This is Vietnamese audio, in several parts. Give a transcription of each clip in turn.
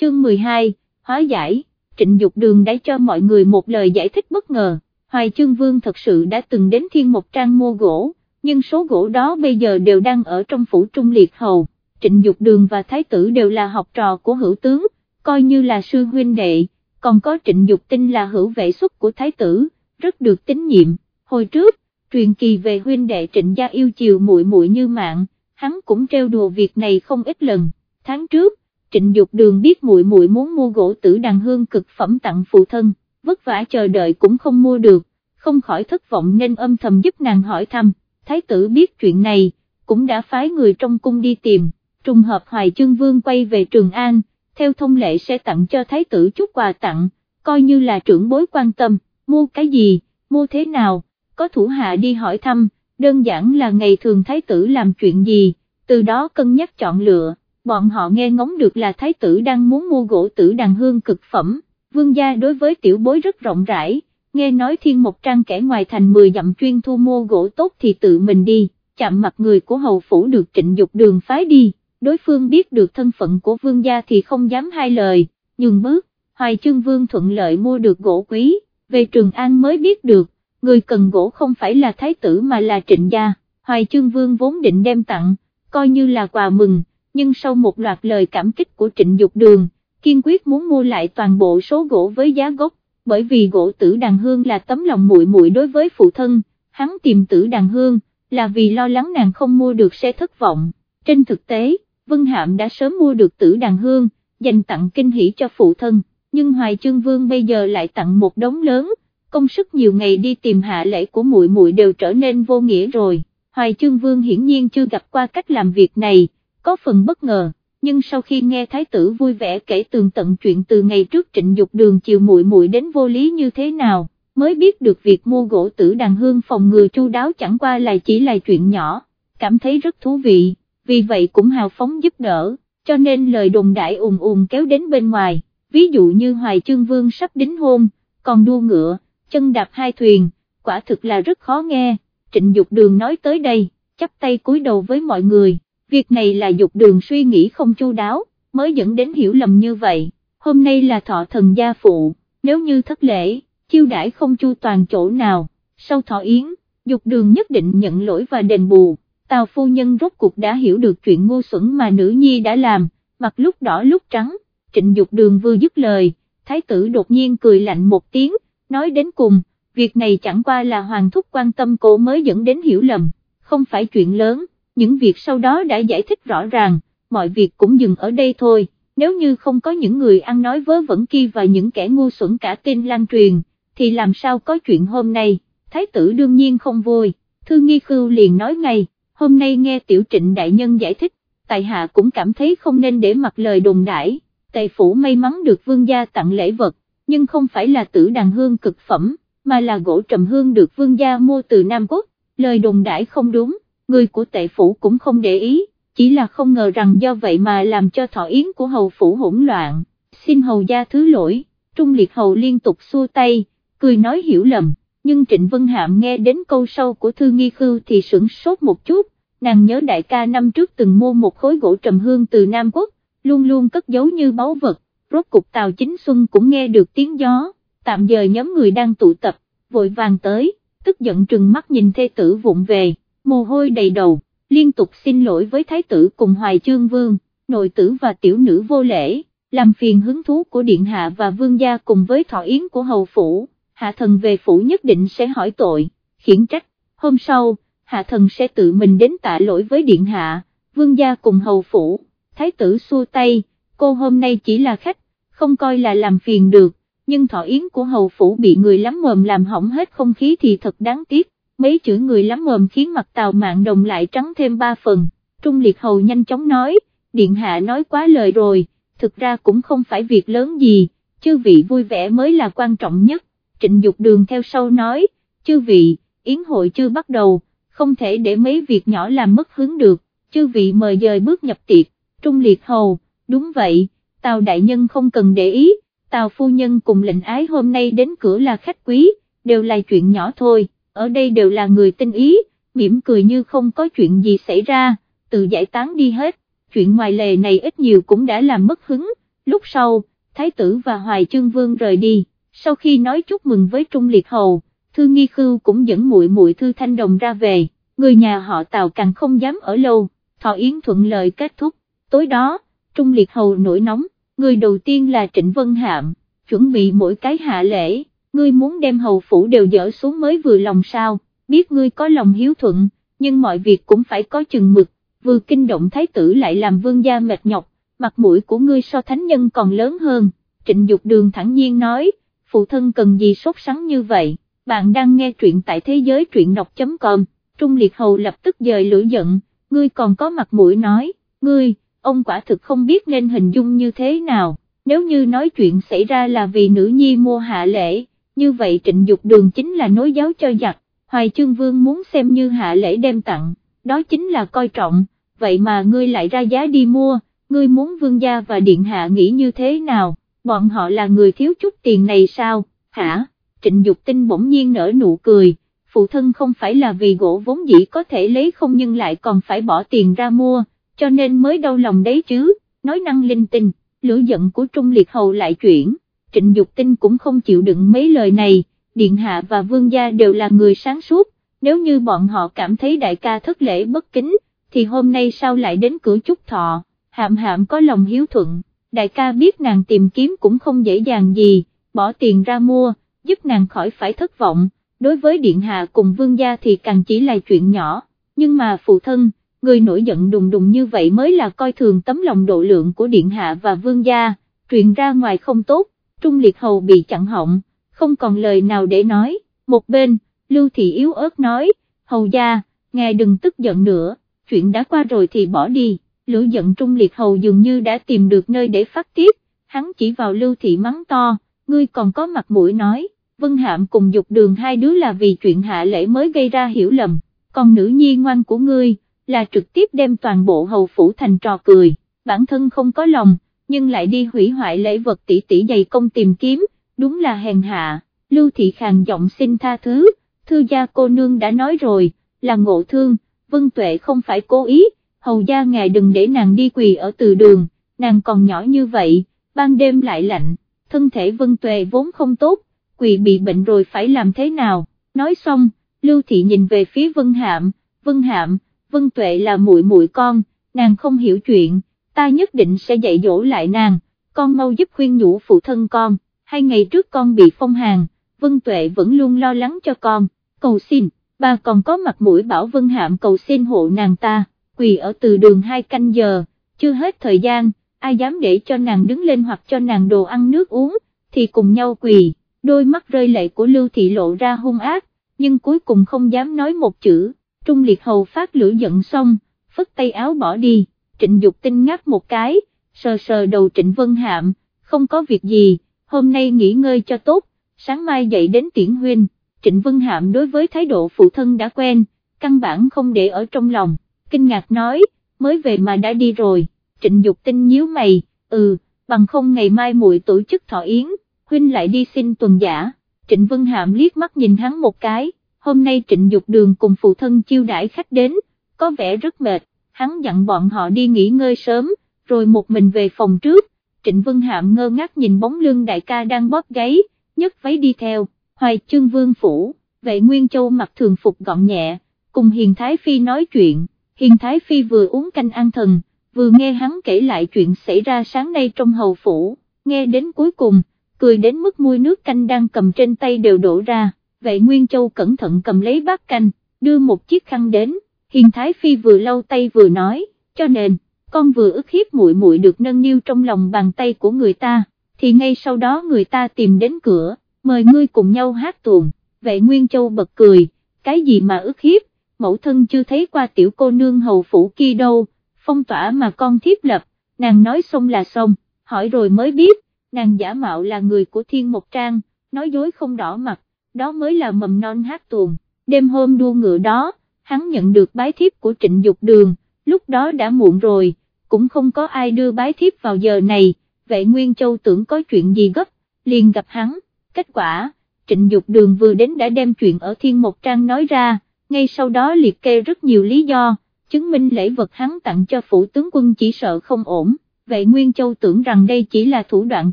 chương 12, hóa giải, trịnh Dục đường đã cho mọi người một lời giải thích bất ngờ, Hoài Chương Vương thật sự đã từng đến thiên một trang mua gỗ, nhưng số gỗ đó bây giờ đều đang ở trong phủ trung liệt hầu, trịnh Dục đường và thái tử đều là học trò của hữu tướng, coi như là sư huynh đệ, còn có trịnh Dục tinh là hữu vệ xuất của thái tử, rất được tín nhiệm, hồi trước, truyền kỳ về huynh đệ trịnh gia yêu chiều muội muội như mạng, hắn cũng treo đùa việc này không ít lần, tháng trước, trịnh Dục đường biết muội muội muốn mua gỗ tử đàn hương cực phẩm tặng phụ thân, vất vả chờ đợi cũng không mua được, không khỏi thất vọng nên âm thầm giúp nàng hỏi thăm, thái tử biết chuyện này, cũng đã phái người trong cung đi tìm, trùng hợp Hoài Chương Vương quay về Trường An, theo thông lệ sẽ tặng cho thái tử chút quà tặng, coi như là trưởng bối quan tâm, mua cái gì, mua thế nào, có thủ hạ đi hỏi thăm, đơn giản là ngày thường thái tử làm chuyện gì, từ đó cân nhắc chọn lựa, bọn họ nghe ngóng được là thái tử đang muốn mua gỗ tử đàn hương cực phẩm, vương gia đối với tiểu bối rất rộng rãi, nghe nói thiên một trang kẻ ngoài thành 10 dặm chuyên thu mua gỗ tốt thì tự mình đi, chạm mặt người của hầu phủ được trịnh dục đường phái đi, đối phương biết được thân phận của vương gia thì không dám hai lời, nhường bước, hoài chương vương thuận lợi mua được gỗ quý, về Trường An mới biết được, người cần gỗ không phải là thái tử mà là trịnh gia, hoài chương vương vốn định đem tặng, coi như là quà mừng, nhưng sau một loạt lời cảm kích của trịnh dục đường, kiên quyết muốn mua lại toàn bộ số gỗ với giá gốc, bởi vì gỗ tử đàn hương là tấm lòng muội muội đối với phụ thân, hắn tìm tử đàn hương, là vì lo lắng nàng không mua được sẽ thất vọng. Trên thực tế, Vân Hạm đã sớm mua được tử đàn hương, dành tặng kinh hỷ cho phụ thân, nhưng Hoài Chương Vương bây giờ lại tặng một đống lớn, công sức nhiều ngày đi tìm hạ lễ của muội muội đều trở nên vô nghĩa rồi. Hoài Chương Vương hiển nhiên chưa gặp qua cách làm việc này, có phần bất ngờ, nhưng sau khi nghe thái tử vui vẻ kể tường tận chuyện từ ngày trước trịnh dục đường chiều muội muội đến vô lý như thế nào, mới biết được việc mua gỗ tử đàn hương phòng ngừa chu đáo chẳng qua là chỉ là chuyện nhỏ, cảm thấy rất thú vị, vì vậy cũng hào phóng giúp đỡ, cho nên lời đồn đại ùn ùn kéo đến bên ngoài, ví dụ như Hoài Chương Vương sắp đính hôn, còn đua ngựa, chân đạp hai thuyền, quả thực là rất khó nghe, trịnh dục đường nói tới đây, chắp tay cúi đầu với mọi người việc này là dục đường suy nghĩ không chu đáo, mới dẫn đến hiểu lầm như vậy, hôm nay là thọ thần gia phụ, nếu như thất lễ, chiêu đãi không chu toàn chỗ nào, sau thọ yến, dục đường nhất định nhận lỗi và đền bù, tào phu nhân rốt cuộc đã hiểu được chuyện ngu xuẩn mà nữ nhi đã làm, mặt lúc đỏ lúc trắng, trịnh dục đường vừa dứt lời, thái tử đột nhiên cười lạnh một tiếng, nói đến cùng, việc này chẳng qua là hoàng thúc quan tâm cô mới dẫn đến hiểu lầm, không phải chuyện lớn những việc sau đó đã giải thích rõ ràng, mọi việc cũng dừng ở đây thôi, nếu như không có những người ăn nói vớ vẩn kia và những kẻ ngu xuẩn cả tin lan truyền, thì làm sao có chuyện hôm nay, thái tử đương nhiên không vui, thư nghi khưu liền nói ngay, hôm nay nghe tiểu trịnh đại nhân giải thích, tài hạ cũng cảm thấy không nên để mặc lời đồn đãi, tề phủ may mắn được vương gia tặng lễ vật, nhưng không phải là tử đàn hương cực phẩm, mà là gỗ trầm hương được vương gia mua từ Nam Quốc, lời đồn đãi không đúng người của tệ phủ cũng không để ý, chỉ là không ngờ rằng do vậy mà làm cho thọ yến của hầu phủ hỗn loạn, xin hầu gia thứ lỗi, trung liệt hầu liên tục xua tay, cười nói hiểu lầm, nhưng Trịnh Vân Hạm nghe đến câu sau của Thư Nghi Khư thì sửng sốt một chút, nàng nhớ đại ca năm trước từng mua một khối gỗ trầm hương từ Nam Quốc, luôn luôn cất giấu như báu vật, rốt cục Tào Chính Xuân cũng nghe được tiếng gió, tạm giờ nhóm người đang tụ tập, vội vàng tới, tức giận trừng mắt nhìn thê tử vụng về mồ hôi đầy đầu, liên tục xin lỗi với thái tử cùng hoài chương vương, nội tử và tiểu nữ vô lễ, làm phiền hứng thú của điện hạ và vương gia cùng với thọ yến của hầu phủ, hạ thần về phủ nhất định sẽ hỏi tội, khiển trách, hôm sau, hạ thần sẽ tự mình đến tạ lỗi với điện hạ, vương gia cùng hầu phủ, thái tử xua tay, cô hôm nay chỉ là khách, không coi là làm phiền được, nhưng thọ yến của hầu phủ bị người lắm mồm làm hỏng hết không khí thì thật đáng tiếc mấy chữ người lắm mồm khiến mặt tàu mạng đồng lại trắng thêm ba phần, Trung Liệt Hầu nhanh chóng nói, Điện Hạ nói quá lời rồi, thực ra cũng không phải việc lớn gì, chư vị vui vẻ mới là quan trọng nhất, trịnh Dục đường theo sau nói, chư vị, yến hội chưa bắt đầu, không thể để mấy việc nhỏ làm mất hướng được, chư vị mời dời bước nhập tiệc, Trung Liệt Hầu, đúng vậy, Tào Đại Nhân không cần để ý, Tào Phu Nhân cùng lệnh ái hôm nay đến cửa là khách quý, đều là chuyện nhỏ thôi ở đây đều là người tinh ý, mỉm cười như không có chuyện gì xảy ra, tự giải tán đi hết, chuyện ngoài lề này ít nhiều cũng đã làm mất hứng, lúc sau, Thái tử và Hoài Chương Vương rời đi, sau khi nói chúc mừng với Trung Liệt Hầu, Thư Nghi Khưu cũng dẫn muội muội Thư Thanh Đồng ra về, người nhà họ Tào càng không dám ở lâu, thọ yến thuận lợi kết thúc, tối đó, Trung Liệt Hầu nổi nóng, người đầu tiên là Trịnh Vân Hạm, chuẩn bị mỗi cái hạ lễ, ngươi muốn đem hầu phủ đều dỡ xuống mới vừa lòng sao, biết ngươi có lòng hiếu thuận, nhưng mọi việc cũng phải có chừng mực, vừa kinh động thái tử lại làm vương gia mệt nhọc, mặt mũi của ngươi so thánh nhân còn lớn hơn, trịnh Dục đường thẳng nhiên nói, phụ thân cần gì sốt sắng như vậy, bạn đang nghe truyện tại thế giới truyện đọc.com, Trung Liệt Hầu lập tức dời lửa giận, ngươi còn có mặt mũi nói, ngươi, ông quả thực không biết nên hình dung như thế nào, nếu như nói chuyện xảy ra là vì nữ nhi mua hạ lễ, như vậy trịnh Dục đường chính là nối giáo cho giặc, Hoài Chương Vương muốn xem như hạ lễ đem tặng, đó chính là coi trọng, vậy mà ngươi lại ra giá đi mua, ngươi muốn vương gia và điện hạ nghĩ như thế nào, bọn họ là người thiếu chút tiền này sao, hả, trịnh Dục tinh bỗng nhiên nở nụ cười, phụ thân không phải là vì gỗ vốn dĩ có thể lấy không nhưng lại còn phải bỏ tiền ra mua, cho nên mới đau lòng đấy chứ, nói năng linh tinh, lửa giận của Trung Liệt Hầu lại chuyển, trịnh Dục tinh cũng không chịu đựng mấy lời này, điện hạ và vương gia đều là người sáng suốt, nếu như bọn họ cảm thấy đại ca thất lễ bất kính, thì hôm nay sao lại đến cửa chúc thọ, hạm hạm có lòng hiếu thuận, đại ca biết nàng tìm kiếm cũng không dễ dàng gì, bỏ tiền ra mua, giúp nàng khỏi phải thất vọng, đối với điện hạ cùng vương gia thì càng chỉ là chuyện nhỏ, nhưng mà phụ thân, người nổi giận đùng đùng như vậy mới là coi thường tấm lòng độ lượng của điện hạ và vương gia, truyền ra ngoài không tốt, trung liệt hầu bị chặn họng không còn lời nào để nói, một bên, Lưu Thị yếu ớt nói, hầu gia, ngài đừng tức giận nữa, chuyện đã qua rồi thì bỏ đi, lửa giận trung liệt hầu dường như đã tìm được nơi để phát tiết, hắn chỉ vào Lưu Thị mắng to, ngươi còn có mặt mũi nói, Vân Hạm cùng dục đường hai đứa là vì chuyện hạ lễ mới gây ra hiểu lầm, còn nữ nhi ngoan của ngươi, là trực tiếp đem toàn bộ hầu phủ thành trò cười, bản thân không có lòng, nhưng lại đi hủy hoại lễ vật tỷ tỷ dày công tìm kiếm, đúng là hèn hạ, Lưu Thị Khàng giọng xin tha thứ, thư gia cô nương đã nói rồi, là ngộ thương, Vân Tuệ không phải cố ý, hầu gia ngài đừng để nàng đi quỳ ở từ đường, nàng còn nhỏ như vậy, ban đêm lại lạnh, thân thể Vân Tuệ vốn không tốt, quỳ bị bệnh rồi phải làm thế nào, nói xong, Lưu Thị nhìn về phía Vân Hạm, Vân Hạm, Vân Tuệ là muội muội con, nàng không hiểu chuyện, ta nhất định sẽ dạy dỗ lại nàng, con mau giúp khuyên nhủ phụ thân con hai ngày trước con bị phong hàn, Vân Tuệ vẫn luôn lo lắng cho con, cầu xin, bà còn có mặt mũi bảo Vân Hạm cầu xin hộ nàng ta, quỳ ở từ đường hai canh giờ, chưa hết thời gian, ai dám để cho nàng đứng lên hoặc cho nàng đồ ăn nước uống, thì cùng nhau quỳ, đôi mắt rơi lệ của Lưu Thị lộ ra hung ác, nhưng cuối cùng không dám nói một chữ, Trung Liệt Hầu phát lửa giận xong, phất tay áo bỏ đi, Trịnh Dục Tinh ngáp một cái, sờ sờ đầu Trịnh Vân Hạm, không có việc gì hôm nay nghỉ ngơi cho tốt, sáng mai dậy đến tiễn huynh, Trịnh Vân Hạm đối với thái độ phụ thân đã quen, căn bản không để ở trong lòng, kinh ngạc nói, mới về mà đã đi rồi, Trịnh Dục Tinh nhíu mày, ừ, bằng không ngày mai muội tổ chức thọ yến, huynh lại đi xin tuần giả, Trịnh Vân Hạm liếc mắt nhìn hắn một cái, hôm nay Trịnh Dục Đường cùng phụ thân chiêu đãi khách đến, có vẻ rất mệt, hắn dặn bọn họ đi nghỉ ngơi sớm, rồi một mình về phòng trước, Trịnh Vân Hạm ngơ ngác nhìn bóng lưng đại ca đang bóp gáy, nhấc váy đi theo, hoài chương vương phủ, vệ Nguyên Châu mặc thường phục gọn nhẹ, cùng Hiền Thái Phi nói chuyện, Hiền Thái Phi vừa uống canh an thần, vừa nghe hắn kể lại chuyện xảy ra sáng nay trong hầu phủ, nghe đến cuối cùng, cười đến mức môi nước canh đang cầm trên tay đều đổ ra, vệ Nguyên Châu cẩn thận cầm lấy bát canh, đưa một chiếc khăn đến, Hiền Thái Phi vừa lau tay vừa nói, cho nên con vừa ức hiếp muội muội được nâng niu trong lòng bàn tay của người ta, thì ngay sau đó người ta tìm đến cửa, mời ngươi cùng nhau hát tuồng, vệ Nguyên Châu bật cười, cái gì mà ức hiếp, mẫu thân chưa thấy qua tiểu cô nương hầu phủ kia đâu, phong tỏa mà con thiếp lập, nàng nói xong là xong, hỏi rồi mới biết, nàng giả mạo là người của thiên Mộc trang, nói dối không đỏ mặt, đó mới là mầm non hát tuồng, đêm hôm đua ngựa đó, hắn nhận được bái thiếp của trịnh dục đường, lúc đó đã muộn rồi, cũng không có ai đưa bái thiếp vào giờ này, vệ Nguyên Châu tưởng có chuyện gì gấp, liền gặp hắn, kết quả, trịnh Dục đường vừa đến đã đem chuyện ở Thiên Một Trang nói ra, ngay sau đó liệt kê rất nhiều lý do, chứng minh lễ vật hắn tặng cho phủ tướng quân chỉ sợ không ổn, vệ Nguyên Châu tưởng rằng đây chỉ là thủ đoạn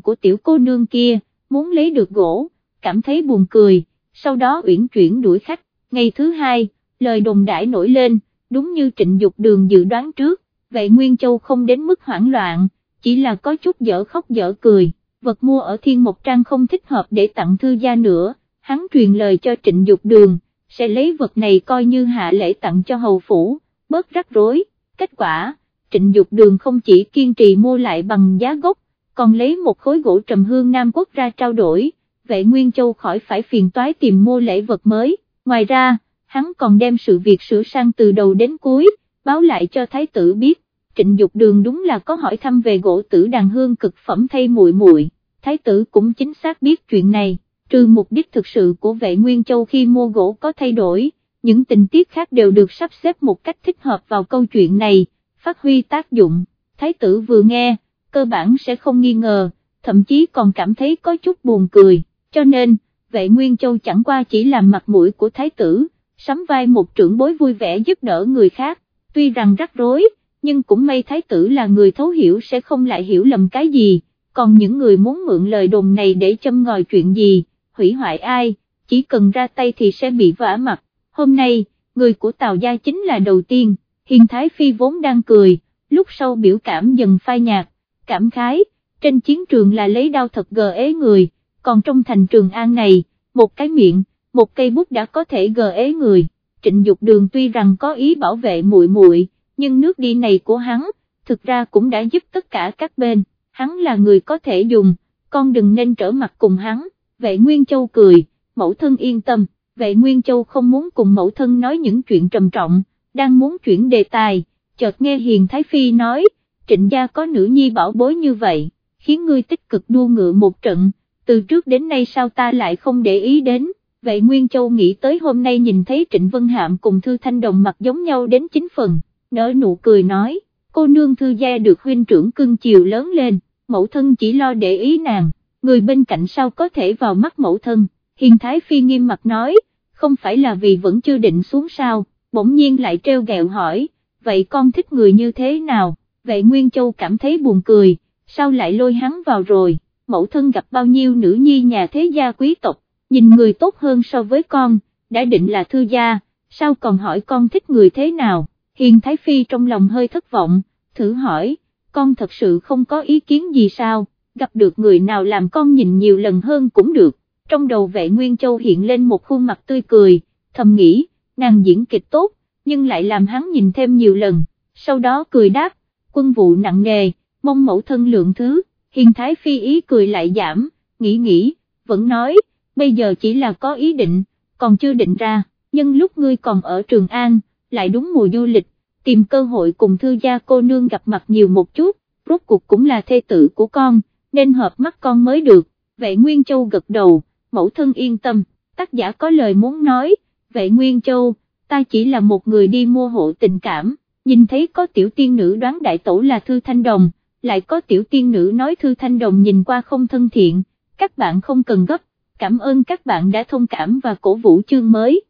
của tiểu cô nương kia, muốn lấy được gỗ, cảm thấy buồn cười, sau đó uyển chuyển đuổi khách, ngày thứ hai, lời đồn đãi nổi lên, đúng như trịnh dục đường dự đoán trước, vệ Nguyên Châu không đến mức hoảng loạn, chỉ là có chút dở khóc dở cười, vật mua ở thiên một trang không thích hợp để tặng thư gia nữa, hắn truyền lời cho trịnh dục đường, sẽ lấy vật này coi như hạ lễ tặng cho hầu phủ, bớt rắc rối, kết quả, trịnh dục đường không chỉ kiên trì mua lại bằng giá gốc, còn lấy một khối gỗ trầm hương Nam Quốc ra trao đổi, vệ Nguyên Châu khỏi phải phiền toái tìm mua lễ vật mới, ngoài ra, hắn còn đem sự việc sửa sang từ đầu đến cuối, báo lại cho thái tử biết, trịnh dục đường đúng là có hỏi thăm về gỗ tử đàn hương cực phẩm thay muội muội, thái tử cũng chính xác biết chuyện này, trừ mục đích thực sự của vệ Nguyên Châu khi mua gỗ có thay đổi, những tình tiết khác đều được sắp xếp một cách thích hợp vào câu chuyện này, phát huy tác dụng, thái tử vừa nghe, cơ bản sẽ không nghi ngờ, thậm chí còn cảm thấy có chút buồn cười, cho nên, vệ Nguyên Châu chẳng qua chỉ làm mặt mũi của thái tử, sắm vai một trưởng bối vui vẻ giúp đỡ người khác, tuy rằng rắc rối, nhưng cũng may thái tử là người thấu hiểu sẽ không lại hiểu lầm cái gì, còn những người muốn mượn lời đồn này để châm ngòi chuyện gì, hủy hoại ai, chỉ cần ra tay thì sẽ bị vả mặt, hôm nay, người của Tào Gia chính là đầu tiên, Hiền Thái Phi vốn đang cười, lúc sau biểu cảm dần phai nhạt, cảm khái, trên chiến trường là lấy đau thật gờ ế người, còn trong thành trường an này, một cái miệng, một cây bút đã có thể gờ ế người, trịnh dục đường tuy rằng có ý bảo vệ muội muội, nhưng nước đi này của hắn, thực ra cũng đã giúp tất cả các bên, hắn là người có thể dùng, con đừng nên trở mặt cùng hắn, vệ Nguyên Châu cười, mẫu thân yên tâm, vệ Nguyên Châu không muốn cùng mẫu thân nói những chuyện trầm trọng, đang muốn chuyển đề tài, chợt nghe Hiền Thái Phi nói, trịnh gia có nữ nhi bảo bối như vậy, khiến ngươi tích cực đua ngựa một trận, từ trước đến nay sao ta lại không để ý đến, vậy Nguyên Châu nghĩ tới hôm nay nhìn thấy Trịnh Vân Hạm cùng Thư Thanh Đồng mặt giống nhau đến chín phần, nở nụ cười nói, cô nương Thư gia được huynh trưởng cưng chiều lớn lên, mẫu thân chỉ lo để ý nàng, người bên cạnh sao có thể vào mắt mẫu thân, Hiền Thái Phi nghiêm mặt nói, không phải là vì vẫn chưa định xuống sao, bỗng nhiên lại treo gẹo hỏi, vậy con thích người như thế nào, vậy Nguyên Châu cảm thấy buồn cười, sao lại lôi hắn vào rồi, mẫu thân gặp bao nhiêu nữ nhi nhà thế gia quý tộc, nhìn người tốt hơn so với con, đã định là thư gia, sao còn hỏi con thích người thế nào, Hiền Thái Phi trong lòng hơi thất vọng, thử hỏi, con thật sự không có ý kiến gì sao, gặp được người nào làm con nhìn nhiều lần hơn cũng được, trong đầu vệ Nguyên Châu hiện lên một khuôn mặt tươi cười, thầm nghĩ, nàng diễn kịch tốt, nhưng lại làm hắn nhìn thêm nhiều lần, sau đó cười đáp, quân vụ nặng nề, mong mẫu thân lượng thứ, hiền thái phi ý cười lại giảm, nghĩ nghĩ, vẫn nói, bây giờ chỉ là có ý định, còn chưa định ra, nhưng lúc ngươi còn ở Trường An, lại đúng mùa du lịch, tìm cơ hội cùng thư gia cô nương gặp mặt nhiều một chút, rốt cuộc cũng là thê tử của con, nên hợp mắt con mới được, vệ Nguyên Châu gật đầu, mẫu thân yên tâm, tác giả có lời muốn nói, vệ Nguyên Châu, ta chỉ là một người đi mua hộ tình cảm, nhìn thấy có tiểu tiên nữ đoán đại tổ là Thư Thanh Đồng, lại có tiểu tiên nữ nói Thư Thanh Đồng nhìn qua không thân thiện, các bạn không cần gấp, cảm ơn các bạn đã thông cảm và cổ vũ chương mới.